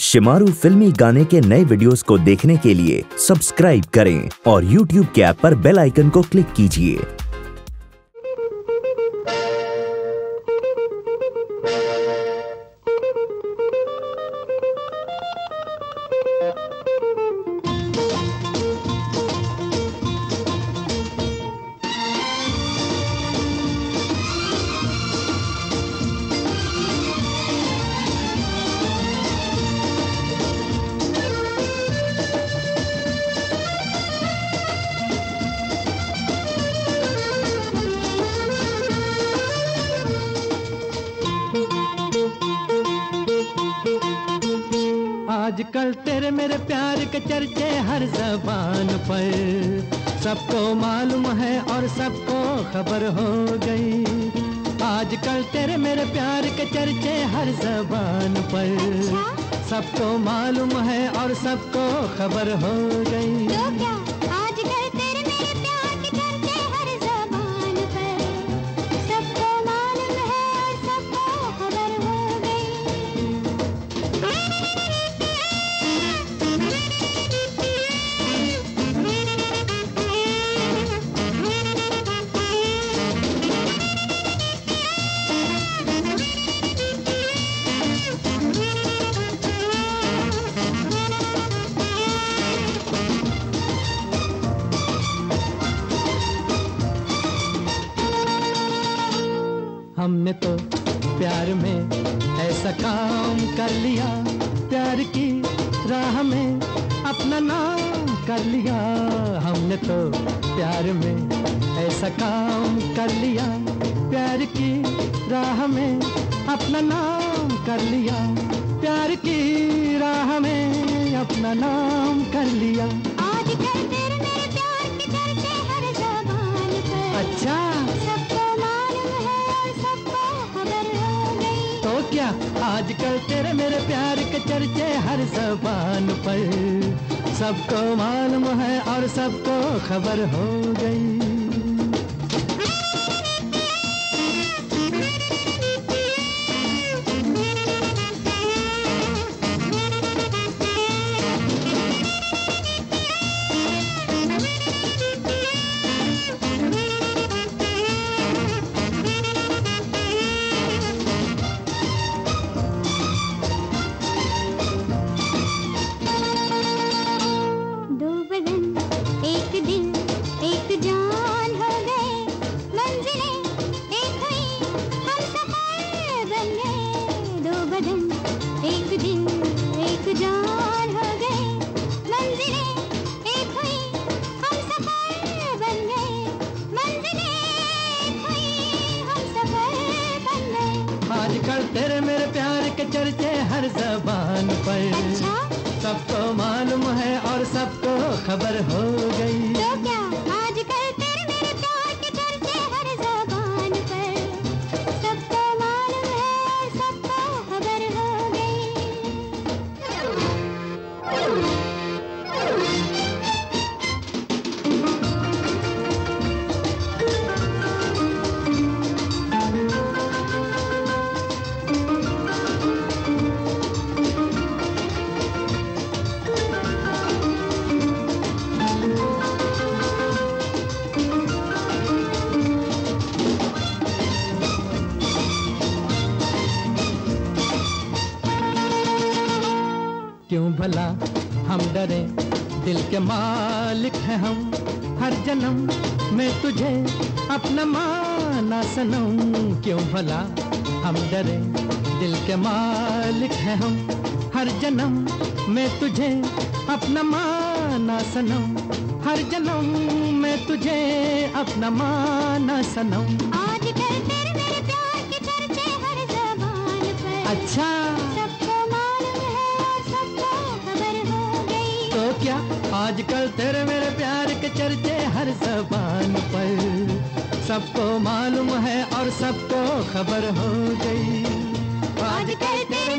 शिमारू फिल्मी गाने के नए वीडियोस को देखने के लिए सब्सक्राइब करें और YouTube के ऐप पर बेल आइकन को क्लिक कीजिए। आजकल तेरे मेरे प्यार के चर्चे हर जबान पर। सबको मालूम है और सबको खबर हो गई। आज कल तेरे मेरे प्यार के चर्चे हर जबान पर। सबको मालूम है और सबको खबर हो गई। तो क्या? हमने तो प्यार में ऐसा काम कर लिया। प्यार की राह में अपना नाम कर लिया। हमने तो प्यार में ऐसा काम कर लिया। प्यार की राह में अपना नाम कर लिया। प्यार की राह में अपना नाम कर लिया। आजकल तेरे मेरे प्यार के चर्चे हर जबान पर। सबको मालूम है और सबको खबर हो गई। आजकल तेरे मेरे प्यार के चर्चे हर जबान पर। अच्छा। सबको मालूम है और सबको खबर हो गई। क्यों भला? हम डरे दिल के मालिक हैं हम। हर जन्म में तुझे अपना माना सनम। क्यों भला? हम डरे दिल के मालिक हैं हम। हर जन्म में तुझे अपना माना सनम। हर जन्म में तुझे अपना माना सनम। आजकल तेरे मेरे प्यार के चर्चे हर जबान पर। अच्छा। आजकल तेरे मेरे प्यार के चर्चे हर जबान पर। सबको मालूम है और सबको खबर हो गई। आजकल तेरे